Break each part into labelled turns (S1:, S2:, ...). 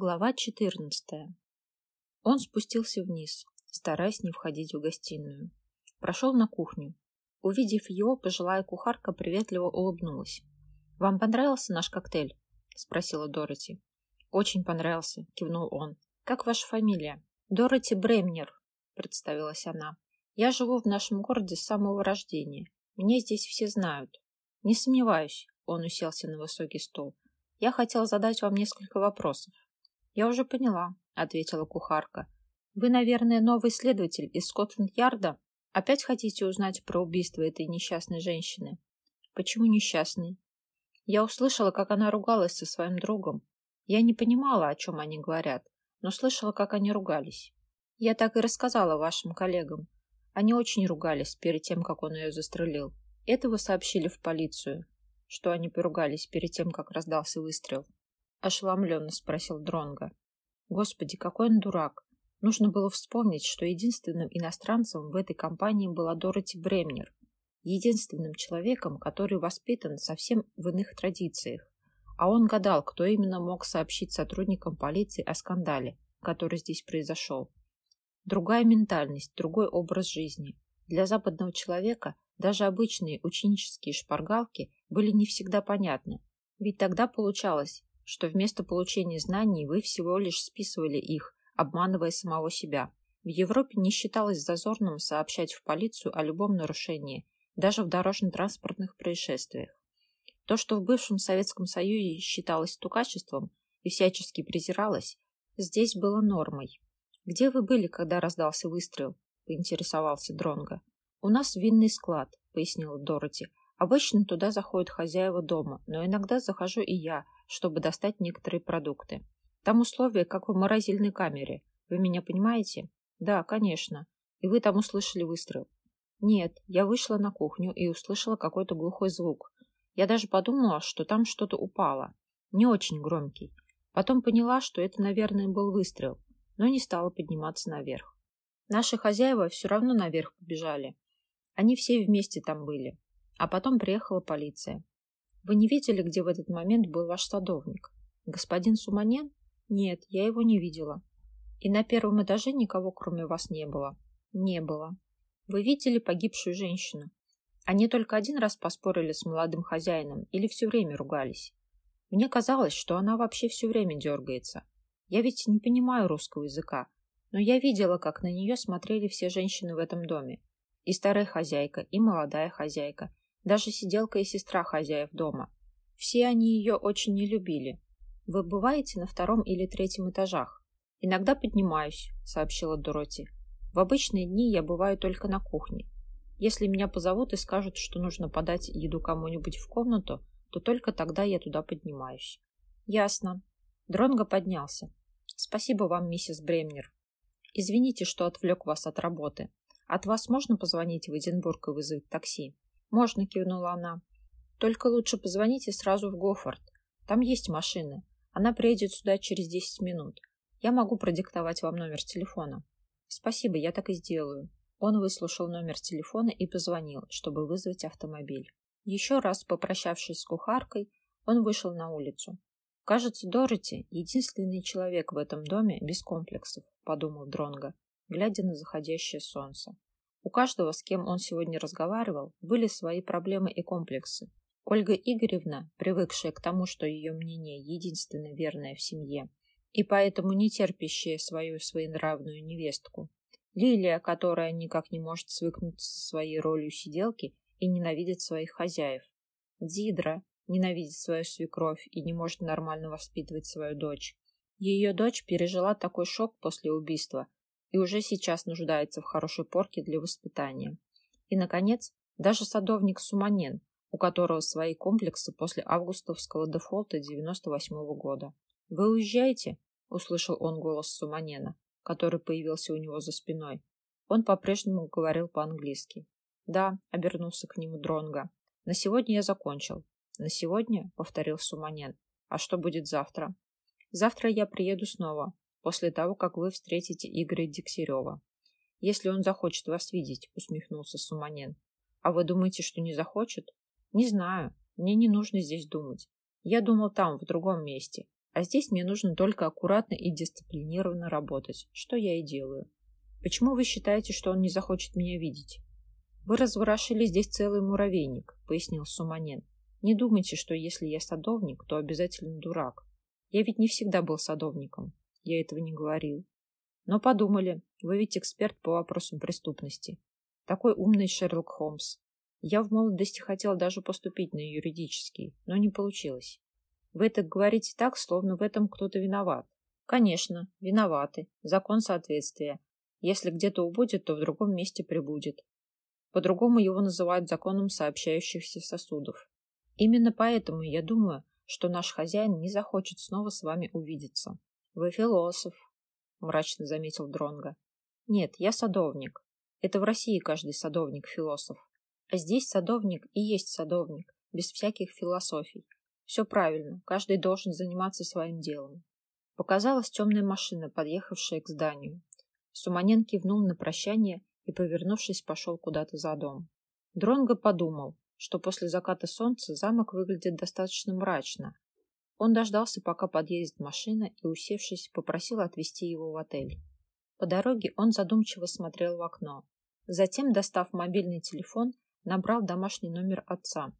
S1: Глава 14. Он спустился вниз, стараясь не входить в гостиную. Прошел на кухню. Увидев его, пожилая кухарка приветливо улыбнулась. «Вам понравился наш коктейль?» – спросила Дороти. «Очень понравился», – кивнул он. «Как ваша фамилия?» «Дороти Бремнер», – представилась она. «Я живу в нашем городе с самого рождения. Меня здесь все знают». «Не сомневаюсь», – он уселся на высокий стол. «Я хотел задать вам несколько вопросов». «Я уже поняла», — ответила кухарка. «Вы, наверное, новый следователь из Скотланд-Ярда? Опять хотите узнать про убийство этой несчастной женщины?» «Почему несчастной?» Я услышала, как она ругалась со своим другом. Я не понимала, о чем они говорят, но слышала, как они ругались. Я так и рассказала вашим коллегам. Они очень ругались перед тем, как он ее застрелил. Это вы сообщили в полицию, что они поругались перед тем, как раздался выстрел. — ошеломленно спросил Дронга. Господи, какой он дурак! Нужно было вспомнить, что единственным иностранцем в этой компании была Дороти Бремнер, единственным человеком, который воспитан совсем в иных традициях. А он гадал, кто именно мог сообщить сотрудникам полиции о скандале, который здесь произошел. Другая ментальность, другой образ жизни. Для западного человека даже обычные ученические шпаргалки были не всегда понятны. Ведь тогда получалось, что вместо получения знаний вы всего лишь списывали их, обманывая самого себя. В Европе не считалось зазорным сообщать в полицию о любом нарушении, даже в дорожно-транспортных происшествиях. То, что в бывшем Советском Союзе считалось стукачеством и всячески презиралось, здесь было нормой. «Где вы были, когда раздался выстрел?» – поинтересовался Дронго. «У нас винный склад», – пояснила Дороти. «Обычно туда заходят хозяева дома, но иногда захожу и я – чтобы достать некоторые продукты. Там условия, как в морозильной камере. Вы меня понимаете? Да, конечно. И вы там услышали выстрел? Нет, я вышла на кухню и услышала какой-то глухой звук. Я даже подумала, что там что-то упало. Не очень громкий. Потом поняла, что это, наверное, был выстрел, но не стала подниматься наверх. Наши хозяева все равно наверх побежали. Они все вместе там были. А потом приехала полиция. Вы не видели, где в этот момент был ваш садовник? Господин Суманен? Нет, я его не видела. И на первом этаже никого, кроме вас, не было? Не было. Вы видели погибшую женщину? Они только один раз поспорили с молодым хозяином или все время ругались? Мне казалось, что она вообще все время дергается. Я ведь не понимаю русского языка, но я видела, как на нее смотрели все женщины в этом доме. И старая хозяйка, и молодая хозяйка, даже сиделка и сестра хозяев дома. Все они ее очень не любили. Вы бываете на втором или третьем этажах? Иногда поднимаюсь, сообщила Дороти. В обычные дни я бываю только на кухне. Если меня позовут и скажут, что нужно подать еду кому-нибудь в комнату, то только тогда я туда поднимаюсь. Ясно. Дронго поднялся. Спасибо вам, миссис Бремнер. Извините, что отвлек вас от работы. От вас можно позвонить в Эдинбург и вызвать такси? «Можно», — кивнула она. «Только лучше позвоните сразу в Гофорд. Там есть машины. Она приедет сюда через десять минут. Я могу продиктовать вам номер телефона». «Спасибо, я так и сделаю». Он выслушал номер телефона и позвонил, чтобы вызвать автомобиль. Еще раз попрощавшись с кухаркой, он вышел на улицу. «Кажется, Дороти — единственный человек в этом доме без комплексов», — подумал Дронго, глядя на заходящее солнце. У каждого, с кем он сегодня разговаривал, были свои проблемы и комплексы. Ольга Игоревна, привыкшая к тому, что ее мнение единственно верное в семье, и поэтому не терпящая свою своенравную невестку. Лилия, которая никак не может свыкнуться со своей ролью сиделки и ненавидит своих хозяев. Дидра ненавидит свою свекровь и не может нормально воспитывать свою дочь. Ее дочь пережила такой шок после убийства, и уже сейчас нуждается в хорошей порке для воспитания. И, наконец, даже садовник Суманен, у которого свои комплексы после августовского дефолта 98 -го года. «Вы уезжаете?» — услышал он голос Суманена, который появился у него за спиной. Он по-прежнему говорил по-английски. «Да», — обернулся к нему Дронга. «На сегодня я закончил». «На сегодня?» — повторил Суманен. «А что будет завтра?» «Завтра я приеду снова после того, как вы встретите Игоря Дегтярева. Если он захочет вас видеть, усмехнулся Суманен. А вы думаете, что не захочет? Не знаю. Мне не нужно здесь думать. Я думал там, в другом месте. А здесь мне нужно только аккуратно и дисциплинированно работать, что я и делаю. Почему вы считаете, что он не захочет меня видеть? Вы разворошили здесь целый муравейник, пояснил Суманен. Не думайте, что если я садовник, то обязательно дурак. Я ведь не всегда был садовником. Я этого не говорил. Но подумали, вы ведь эксперт по вопросам преступности. Такой умный Шерлок Холмс. Я в молодости хотел даже поступить на юридический, но не получилось. Вы это говорите так, словно в этом кто-то виноват. Конечно, виноваты. Закон соответствия. Если где-то убудет, то в другом месте прибудет. По-другому его называют законом сообщающихся сосудов. Именно поэтому я думаю, что наш хозяин не захочет снова с вами увидеться. Вы философ, мрачно заметил Дронга. Нет, я садовник. Это в России каждый садовник философ. А здесь садовник и есть садовник, без всяких философий. Все правильно, каждый должен заниматься своим делом. Показалась темная машина, подъехавшая к зданию. Суманен кивнул на прощание и, повернувшись, пошел куда-то за дом. Дронго подумал, что после заката солнца замок выглядит достаточно мрачно. Он дождался, пока подъедет машина, и, усевшись, попросил отвезти его в отель. По дороге он задумчиво смотрел в окно. Затем, достав мобильный телефон, набрал домашний номер отца.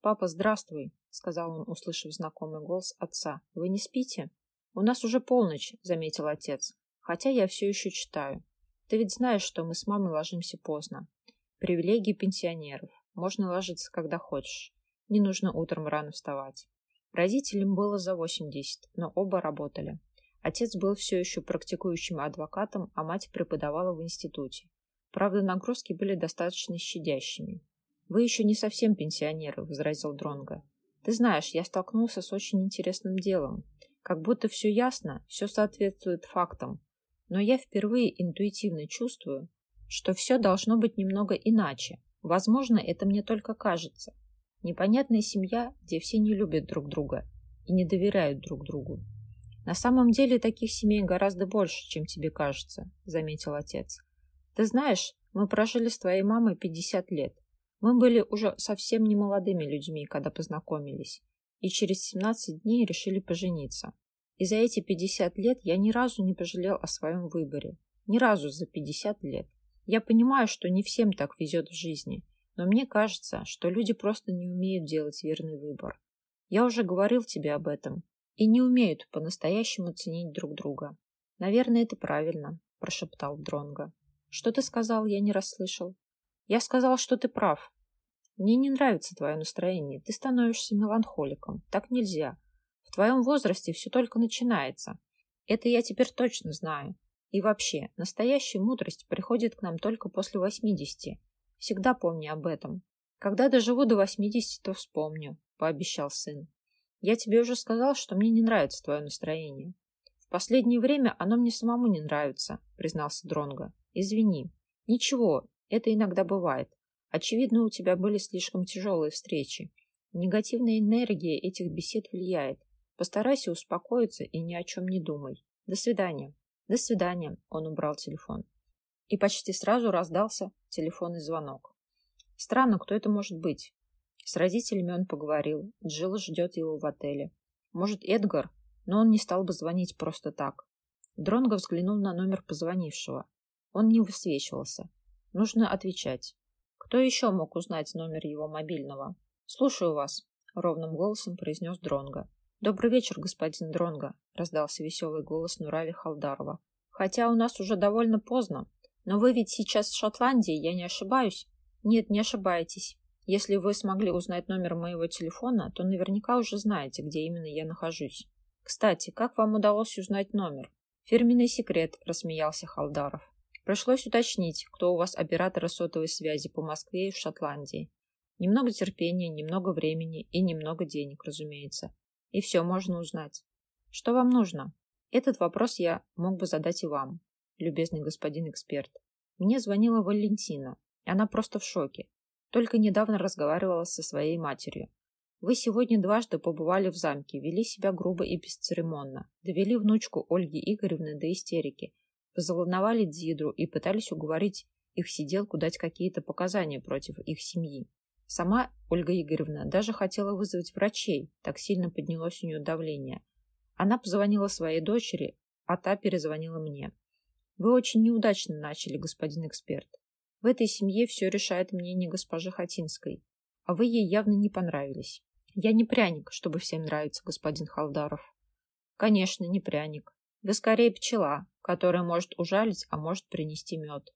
S1: «Папа, здравствуй», — сказал он, услышав знакомый голос отца. «Вы не спите?» «У нас уже полночь», — заметил отец. «Хотя я все еще читаю. Ты ведь знаешь, что мы с мамой ложимся поздно. Привилегии пенсионеров. Можно ложиться, когда хочешь. Не нужно утром рано вставать. Родителям было за 80, но оба работали. Отец был все еще практикующим адвокатом, а мать преподавала в институте. Правда, нагрузки были достаточно щадящими. «Вы еще не совсем пенсионеры», — возразил Дронго. «Ты знаешь, я столкнулся с очень интересным делом. Как будто все ясно, все соответствует фактам. Но я впервые интуитивно чувствую, что все должно быть немного иначе, Возможно, это мне только кажется. Непонятная семья, где все не любят друг друга и не доверяют друг другу. На самом деле таких семей гораздо больше, чем тебе кажется, заметил отец. Ты знаешь, мы прожили с твоей мамой 50 лет. Мы были уже совсем не молодыми людьми, когда познакомились, и через 17 дней решили пожениться. И за эти 50 лет я ни разу не пожалел о своем выборе. Ни разу за 50 лет. Я понимаю, что не всем так везет в жизни, но мне кажется, что люди просто не умеют делать верный выбор. Я уже говорил тебе об этом. И не умеют по-настоящему ценить друг друга. Наверное, это правильно, прошептал Дронго. Что ты сказал, я не расслышал. Я сказал, что ты прав. Мне не нравится твое настроение. Ты становишься меланхоликом. Так нельзя. В твоем возрасте все только начинается. Это я теперь точно знаю. И вообще, настоящая мудрость приходит к нам только после 80. Всегда помни об этом. Когда доживу до 80, то вспомню, пообещал сын. Я тебе уже сказал, что мне не нравится твое настроение. В последнее время оно мне самому не нравится, признался Дронго. Извини. Ничего, это иногда бывает. Очевидно, у тебя были слишком тяжелые встречи. Негативная энергия этих бесед влияет. Постарайся успокоиться и ни о чем не думай. До свидания. До свидания. Он убрал телефон. И почти сразу раздался телефонный звонок. Странно, кто это может быть? С родителями он поговорил. Джилл ждет его в отеле. Может, Эдгар? Но он не стал бы звонить просто так. Дронго взглянул на номер позвонившего. Он не высвечивался. Нужно отвечать. Кто еще мог узнать номер его мобильного? «Слушаю вас», — ровным голосом произнес Дронго. «Добрый вечер, господин Дронго», — раздался веселый голос Нурали Халдарова. «Хотя у нас уже довольно поздно. Но вы ведь сейчас в Шотландии, я не ошибаюсь?» «Нет, не ошибаетесь. Если вы смогли узнать номер моего телефона, то наверняка уже знаете, где именно я нахожусь. Кстати, как вам удалось узнать номер?» «Фирменный секрет», — рассмеялся Халдаров. «Пришлось уточнить, кто у вас операторы сотовой связи по Москве и в Шотландии. Немного терпения, немного времени и немного денег, разумеется. И все можно узнать. Что вам нужно? Этот вопрос я мог бы задать и вам, любезный господин эксперт. Мне звонила Валентина. Она просто в шоке. Только недавно разговаривала со своей матерью. Вы сегодня дважды побывали в замке, вели себя грубо и бесцеремонно, довели внучку Ольги Игоревны до истерики, позаволновали Дзидру и пытались уговорить их сиделку дать какие-то показания против их семьи. Сама Ольга Игоревна даже хотела вызвать врачей, так сильно поднялось у нее давление. Она позвонила своей дочери, а та перезвонила мне. Вы очень неудачно начали, господин эксперт. В этой семье все решает мнение госпожи Хатинской, а вы ей явно не понравились. Я не пряник, чтобы всем нравиться, господин Халдаров. Конечно, не пряник. Вы скорее пчела, которая может ужалить, а может принести мед.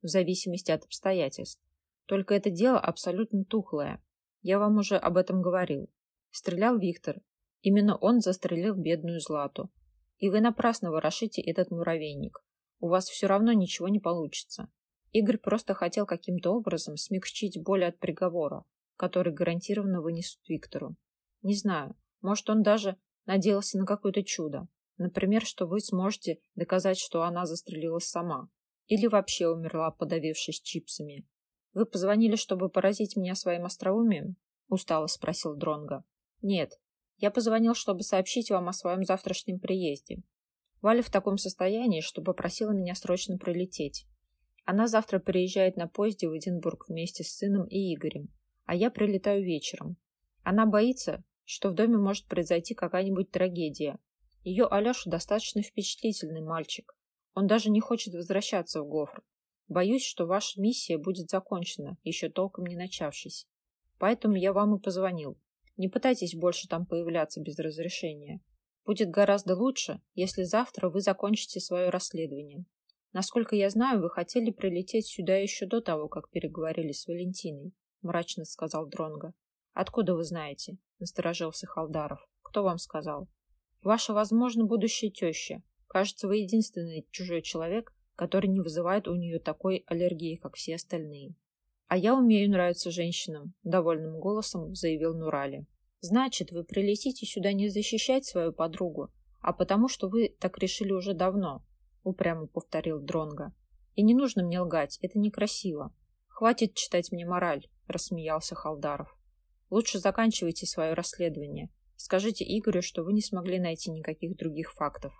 S1: В зависимости от обстоятельств. Только это дело абсолютно тухлое. Я вам уже об этом говорил. Стрелял Виктор. Именно он застрелил бедную Злату. И вы напрасно ворошите этот муравейник. У вас все равно ничего не получится. Игорь просто хотел каким-то образом смягчить боль от приговора, который гарантированно вынесут Виктору. Не знаю, может он даже надеялся на какое-то чудо. Например, что вы сможете доказать, что она застрелилась сама. Или вообще умерла, подавившись чипсами. Вы позвонили, чтобы поразить меня своим остроумием? Устало спросил Дронга. Нет, я позвонил, чтобы сообщить вам о своем завтрашнем приезде. Валя в таком состоянии, что попросила меня срочно прилететь. Она завтра приезжает на поезде в Эдинбург вместе с сыном и Игорем, а я прилетаю вечером. Она боится, что в доме может произойти какая-нибудь трагедия. Ее Алеша достаточно впечатлительный мальчик. Он даже не хочет возвращаться в Гофр. Боюсь, что ваша миссия будет закончена, еще толком не начавшись. Поэтому я вам и позвонил. Не пытайтесь больше там появляться без разрешения. Будет гораздо лучше, если завтра вы закончите свое расследование. Насколько я знаю, вы хотели прилететь сюда еще до того, как переговорили с Валентиной, мрачно сказал Дронга. Откуда вы знаете? насторожился Халдаров. Кто вам сказал? Ваша, возможно, будущая теща. Кажется, вы единственный чужой человек, который не вызывает у нее такой аллергии, как все остальные. А я умею нравиться женщинам, довольным голосом заявил Нурали. Значит, вы прилетите сюда не защищать свою подругу, а потому что вы так решили уже давно, упрямо повторил Дронга. И не нужно мне лгать, это некрасиво. Хватит читать мне мораль, рассмеялся Халдаров. Лучше заканчивайте свое расследование. Скажите Игорю, что вы не смогли найти никаких других фактов.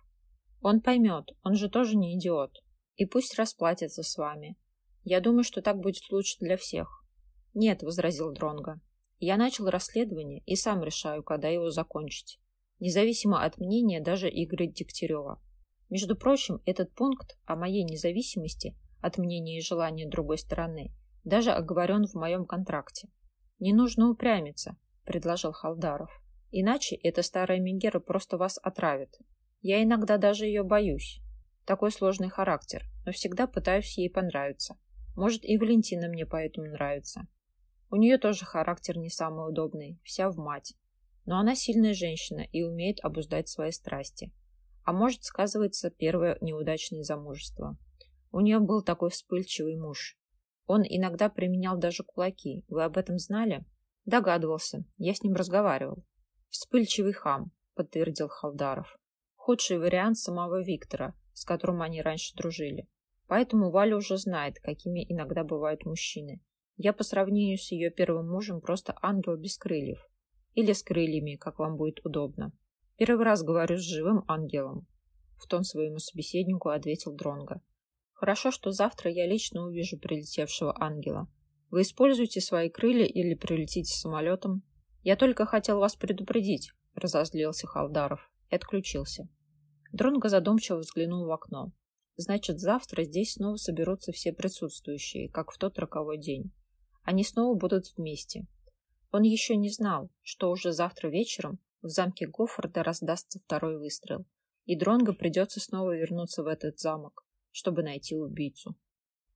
S1: Он поймет, он же тоже не идиот. И пусть расплатится с вами. Я думаю, что так будет лучше для всех. Нет, возразил Дронга. Я начал расследование и сам решаю, когда его закончить. Независимо от мнения даже Игоря Дегтярева. Между прочим, этот пункт о моей независимости от мнения и желания другой стороны даже оговорен в моем контракте. «Не нужно упрямиться», — предложил Халдаров. «Иначе эта старая Мегера просто вас отравит. Я иногда даже ее боюсь. Такой сложный характер, но всегда пытаюсь ей понравиться. Может, и Валентина мне поэтому нравится. У нее тоже характер не самый удобный, вся в мать. Но она сильная женщина и умеет обуздать свои страсти. А может, сказывается первое неудачное замужество. У нее был такой вспыльчивый муж. Он иногда применял даже кулаки. Вы об этом знали? Догадывался. Я с ним разговаривал. Вспыльчивый хам, подтвердил Халдаров. Худший вариант самого Виктора, с которым они раньше дружили. Поэтому Валя уже знает, какими иногда бывают мужчины. Я по сравнению с ее первым мужем просто ангел без крыльев. Или с крыльями, как вам будет удобно. Первый раз говорю с живым ангелом. В тон своему собеседнику ответил Дронга. Хорошо, что завтра я лично увижу прилетевшего ангела. Вы используете свои крылья или прилетите самолетом? Я только хотел вас предупредить, разозлился Халдаров и отключился. Дронго задумчиво взглянул в окно. Значит, завтра здесь снова соберутся все присутствующие, как в тот роковой день. Они снова будут вместе. Он еще не знал, что уже завтра вечером в замке Гофорда раздастся второй выстрел, и Дронго придется снова вернуться в этот замок, чтобы найти убийцу.